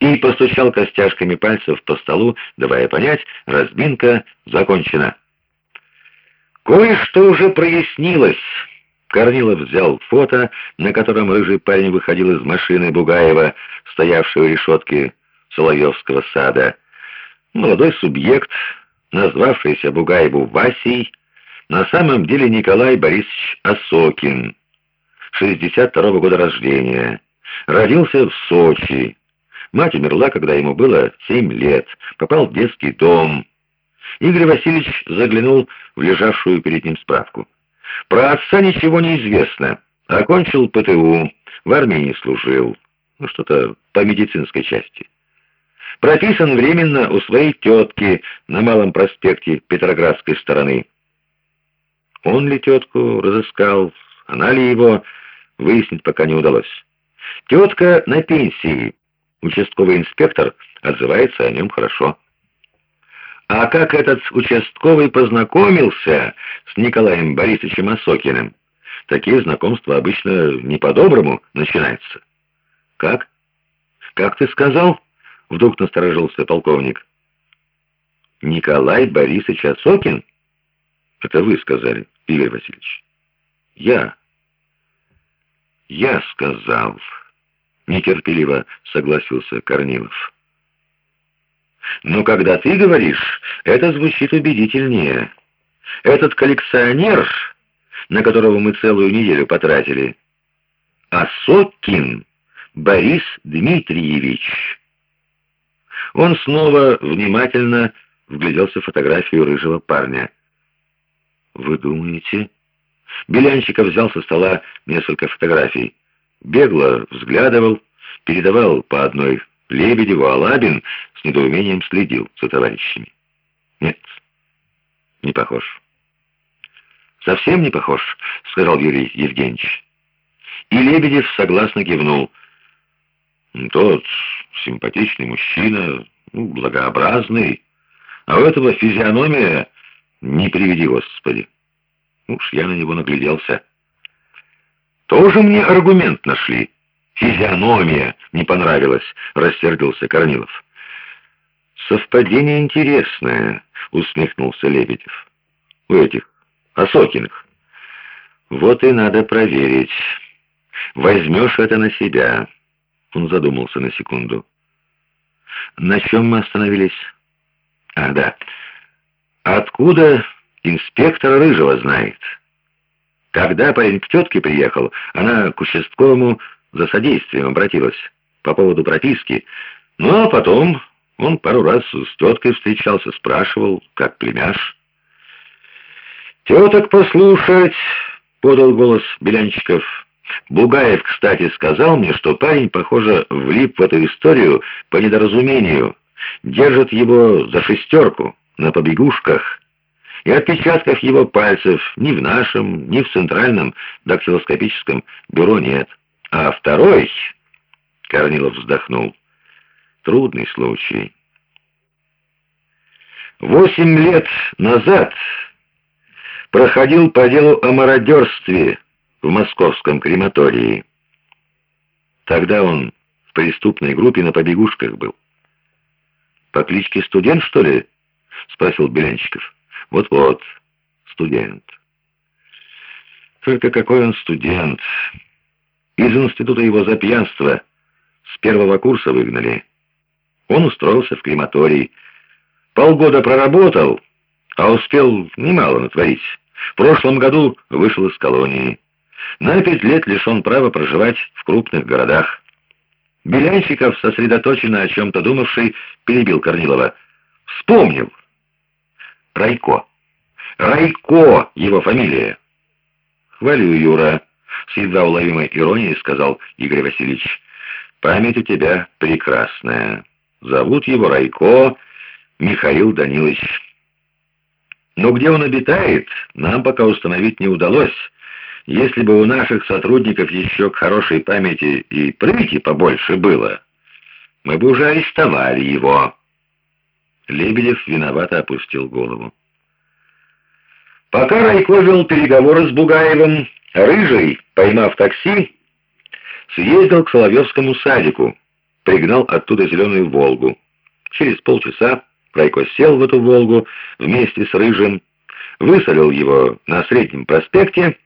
и постучал костяшками пальцев по столу, давая понять, разминка закончена. Кое-что уже прояснилось. Корнилов взял фото, на котором рыжий парень выходил из машины Бугаева, стоявшей у решетки Соловьевского сада. Молодой субъект, назвавшийся Бугаеву Васей, на самом деле Николай Борисович Осокин, 62 -го года рождения. Родился в Сочи. Мать умерла, когда ему было 7 лет. Попал в детский дом. Игорь Васильевич заглянул в лежавшую перед ним справку. Про отца ничего не известно. Окончил ПТУ, в армии служил. Ну, что-то по медицинской части. Прописан временно у своей тетки на Малом проспекте Петроградской стороны. Он ли тетку разыскал, она ли его, выяснить пока не удалось. Тетка на пенсии. Участковый инспектор отзывается о нем хорошо. А как этот участковый познакомился с Николаем Борисовичем Осокиным? Такие знакомства обычно не по-доброму начинаются. Как? Как ты сказал? Вдруг насторожился полковник. Николай Борисович Осокин? Это вы сказали, Игорь Васильевич. Я. Я сказал. Нетерпеливо согласился Корнилов. Но когда ты говоришь, это звучит убедительнее. Этот коллекционер, на которого мы целую неделю потратили, Осокин Борис Дмитриевич. Он снова внимательно вгляделся в фотографию рыжего парня. «Вы думаете?» Белянщиков взял со стола несколько фотографий. Бегло взглядывал, передавал по одной Лебедеву, а Лабин с недоумением следил за товарищами. Нет, не похож. Совсем не похож, сказал Юрий Евгеньевич. И Лебедев согласно кивнул. Тот симпатичный мужчина, ну, благообразный, а у этого физиономия не приведи, Господи. Уж я на него нагляделся. Тоже мне аргумент нашли. Физиономия не понравилась, рассердился Корнилов. Совпадение интересное, усмехнулся Лебедев. У этих Осокиных. Вот и надо проверить. Возьмешь это на себя. Он задумался на секунду. На чем мы остановились? А, да. Откуда инспектор Рыжего знает? Когда парень к тетке приехал, она к участковому за содействием обратилась по поводу прописки. Ну, а потом он пару раз с теткой встречался, спрашивал, как племяш. «Теток послушать!» — подал голос Белянчиков. «Бугаев, кстати, сказал мне, что парень, похоже, влип в эту историю по недоразумению. Держит его за шестерку на побегушках» и отпечатков его пальцев ни в нашем, ни в центральном дактилоскопическом бюро нет. А второй, Корнилов вздохнул, трудный случай. Восемь лет назад проходил по делу о мародерстве в московском крематории. Тогда он в преступной группе на побегушках был. «По кличке Студент, что ли?» — спросил Белянчиков. «Вот-вот, студент». «Только какой он студент!» Из института его за пьянство с первого курса выгнали. Он устроился в крематорий. Полгода проработал, а успел немало натворить. В прошлом году вышел из колонии. На пять лет лишен права проживать в крупных городах. Белянщиков, сосредоточенно о чем-то думавший, перебил Корнилова. «Вспомнил! Райко! Райко его фамилия!» «Хвалю, Юра!» С едва уловимой иронией сказал Игорь Васильевич. «Память у тебя прекрасная. Зовут его Райко Михаил Данилович. Но где он обитает, нам пока установить не удалось. Если бы у наших сотрудников еще к хорошей памяти и прыти побольше было, мы бы уже арестовали его». Лебедев виновато опустил голову. Пока Райко вел переговоры с Бугаевым, Рыжий, поймав такси, съездил к Соловьевскому садику, пригнал оттуда зеленую «Волгу». Через полчаса Райко сел в эту «Волгу» вместе с Рыжим, высадил его на Среднем проспекте